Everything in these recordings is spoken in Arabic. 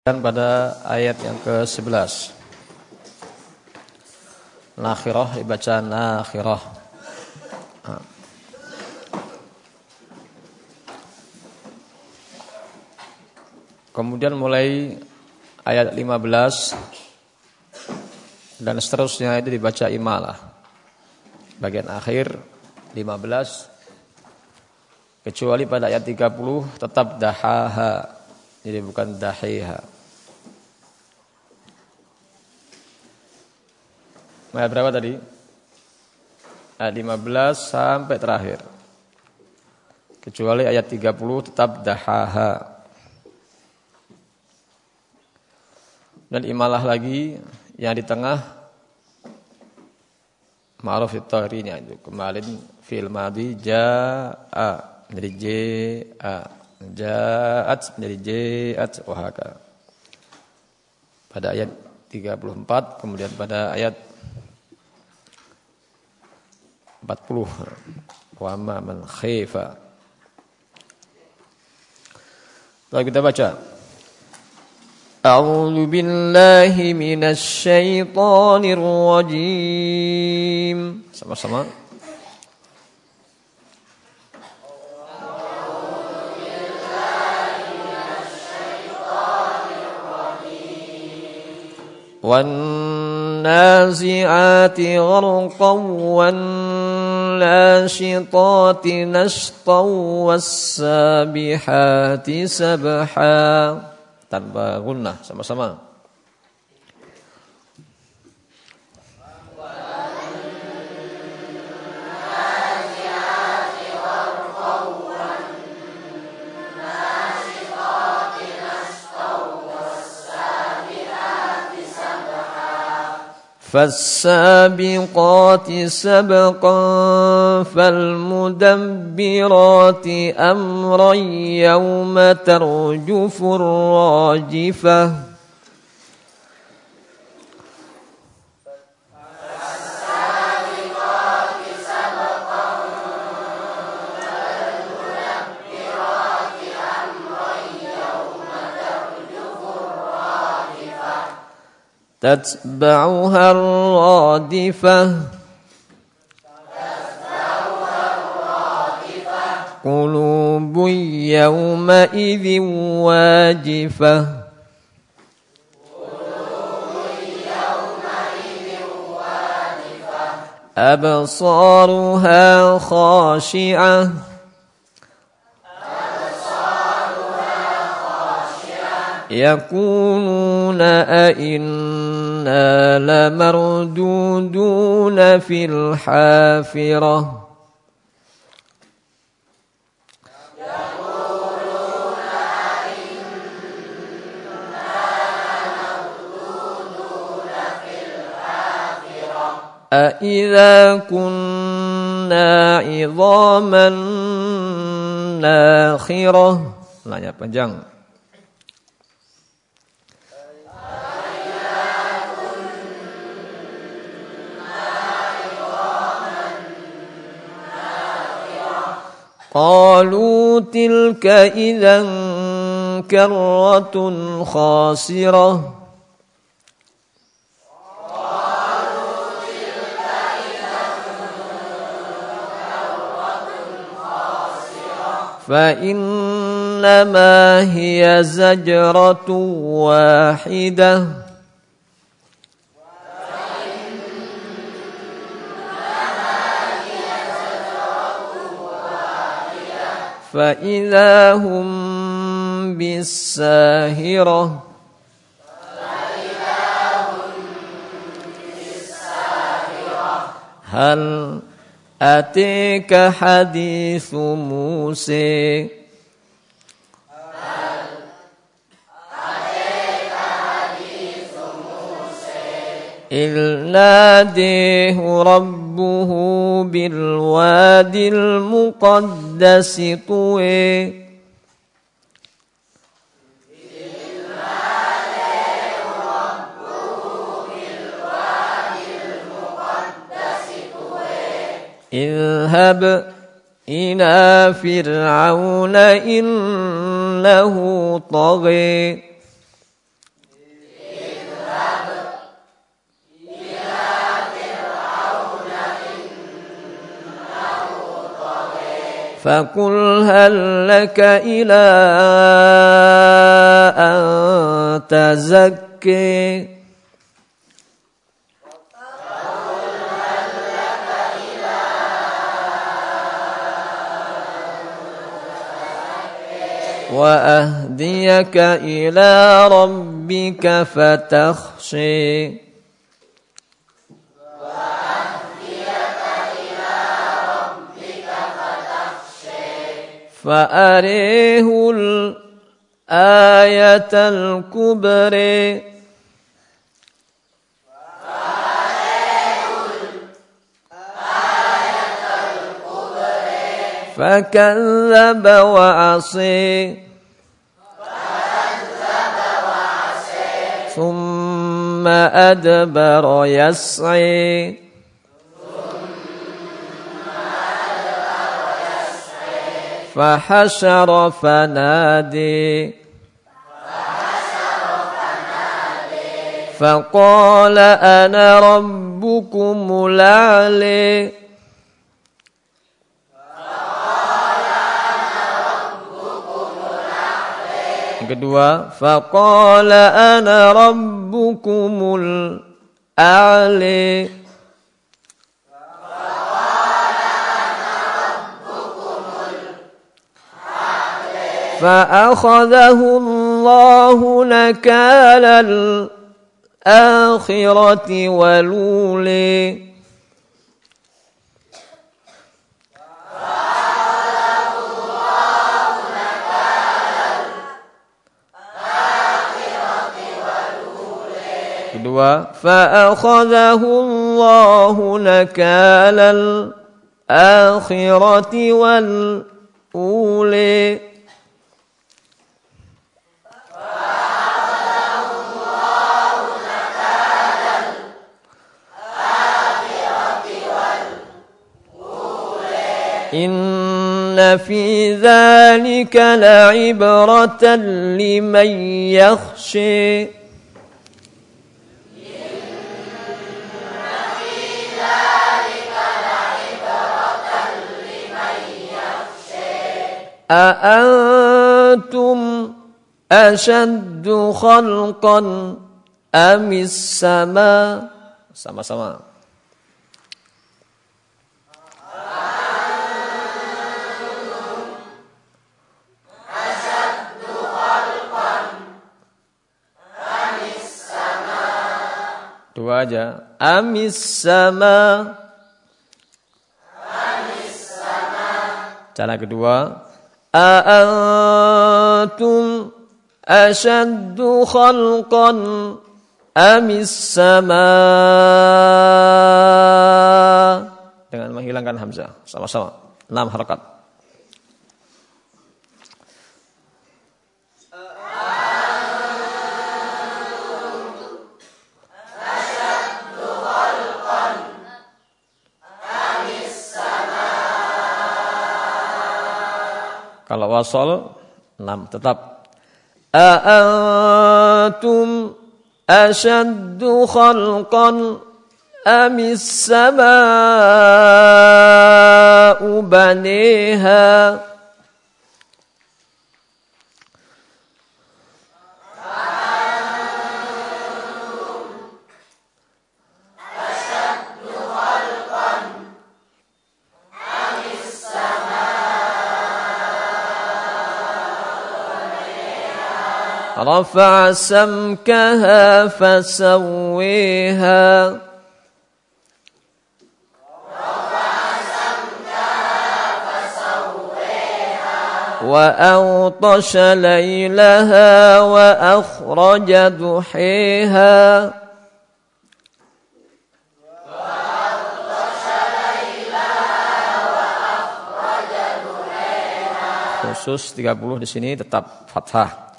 Dan pada ayat yang ke-11. Nakhirah dibaca nakhirah. Kemudian mulai ayat 15 dan seterusnya itu dibaca imalah. Bagian akhir 15 kecuali pada ayat 30 tetap dahaha jadi bukan dahiha. Ayat berapa tadi? Ayat 15 sampai terakhir. Kecuali ayat 30 tetap dahaha. Dan imalah lagi yang di tengah ma'ruf itu kemarin fil madi jaa jadi jaa Ja'at menjadi ja'at wahaka. Pada ayat 34 kemudian pada ayat 40 wa ma man khifa. Lalu kita baca. A'udzu billahi minasy syaithanir rajim. Sama-sama. والنازعات غرقا والناشطات نشطا والسابحات سبحا tanpa gunnah sama-sama فالسابقات سبقا فالمدبرات أمرا يوم ترجف الراجفة تتبعها الرادفة. قلوب يومئذ واجفة. أبصارها خاشعة. يقولون أئنا لمردودون في الحافرة. أإذا كنا عظاما ناخرة. Nanya panjang. قالوا تلك إذا كرة خاسرة. فإنما هي زجرة واحدة. فإذا هم بالساهرة هل أتيك حديث موسى إذ ناديه ربه بالواد المقدس طوي. اذهب إلى فرعون إنه طغي. فقل هل لك إلى أن تزكي؟ وأهديك إلى ربك فتخشي. فأريه الآية الكبرى. فكذب وعصي. ثم أدبر يسعي. فحشر فنادي فقال أنا ربكم الأعلي kedua faqala ana rabbukumul a'li فأخذه الله نكال الآخرة ولولي. Kedua فأخذه الله نكال الآخرة والأولي إن في ذلك لعبرة لمن يخشي. أأنتم أشد خلقا أم السماء؟ sama-sama Dua aja. Amis sama. Amis sama. Cara kedua. A'antum ashaddu khalqan amis sama. Dengan menghilangkan hamzah. Sama-sama. Enam harakat. Kalau wasol enam tetap. A'antum asyaddu khalqan amis sama'u baniha. رفع سمكها فسويها. وأغطش ليلها وأخرج ضحيها. Khusus 30 di sini tetap fathah.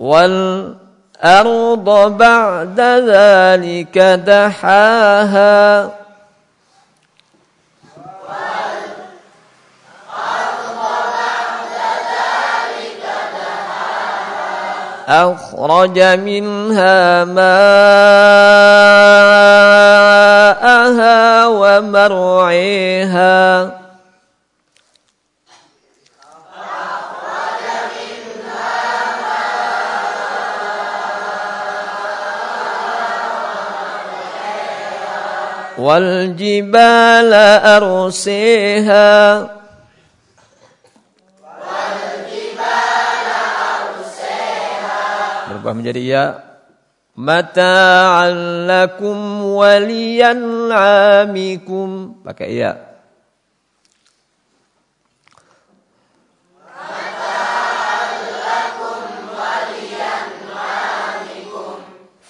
والأرض بعد ذلك دحاها. أخرج منها ماءها ومرعيها. والجبال أرسيها berubah menjadi ya mata'an lakum waliyan'amikum pakai ya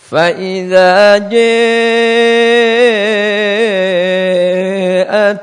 فإذا جاءت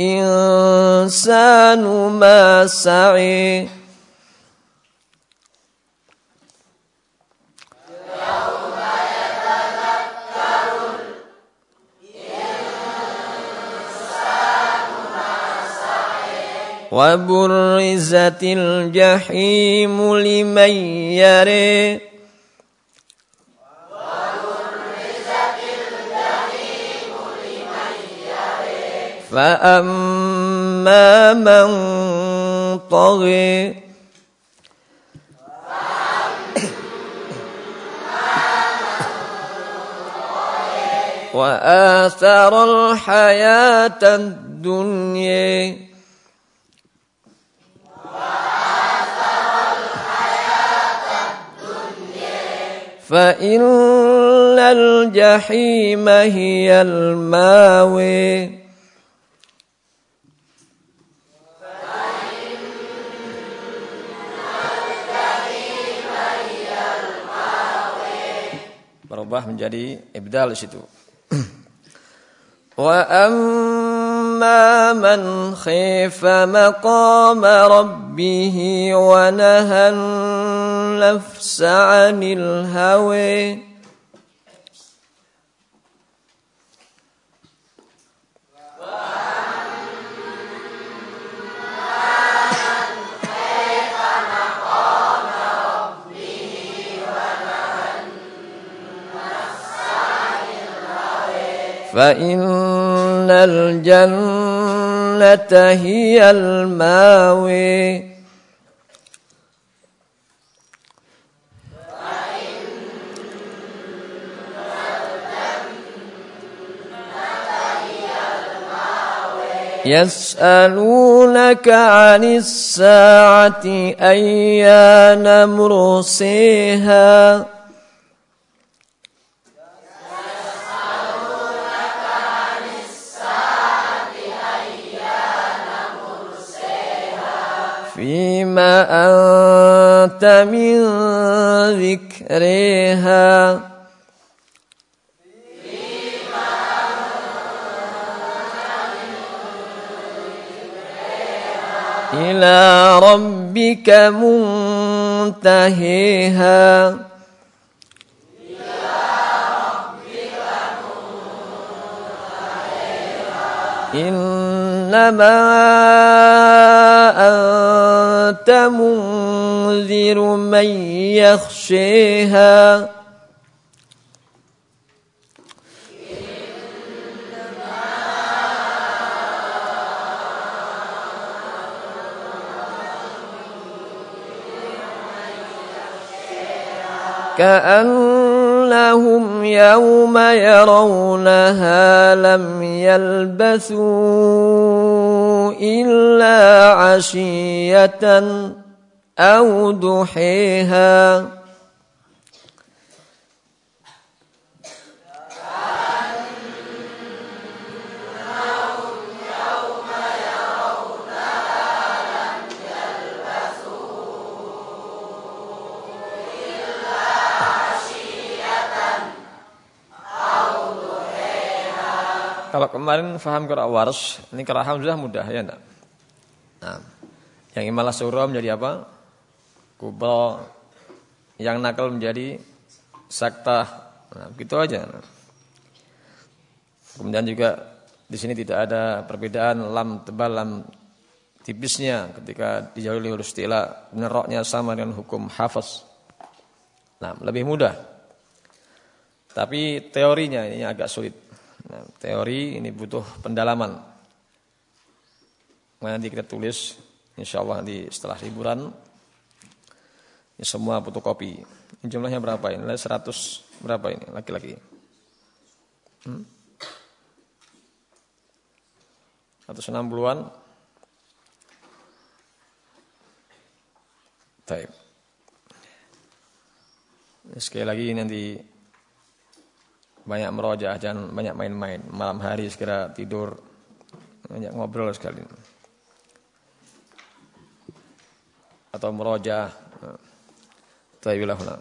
الإنسان ما سعي. وبرزت الجحيم لمن يري. فأما من طغي وآثر الحياة الدنيا فإن الجحيم هي الماوي berubah menjadi ibdal di situ. Wa amma man khifa maqama rabbih wa nahan nafsa 'anil hawa فإن الجنة هي الماوي يسألونك عن الساعة أيان مرسيها؟ أنت من ذكرها. إلى ربك منتهيها. إنما أنت منذر من يخشيها. كأنهم يوم يرونها لم يلبثوا إلا عشية أو ضحيها kemarin faham kira wars, ini kira hamzah mudah ya enggak? Nah, yang imalah surah menjadi apa? Kubra. Yang nakal menjadi sakta. Nah, gitu aja. Kemudian juga Di sini tidak ada perbedaan lam tebal lam tipisnya ketika dijauhi huruf istila neroknya sama dengan hukum hafaz. Nah, lebih mudah. Tapi teorinya ini agak sulit. Nah, teori ini butuh pendalaman. Nanti kita tulis insyaallah nanti setelah liburan ini semua fotokopi. Ini jumlahnya berapa ini? 100 berapa ini laki-laki? Hmm? 160-an. Baik. Sekali lagi nanti banyak merojah jangan banyak main-main. Malam hari segera tidur, banyak ngobrol sekali. Atau merojah. Taibilahul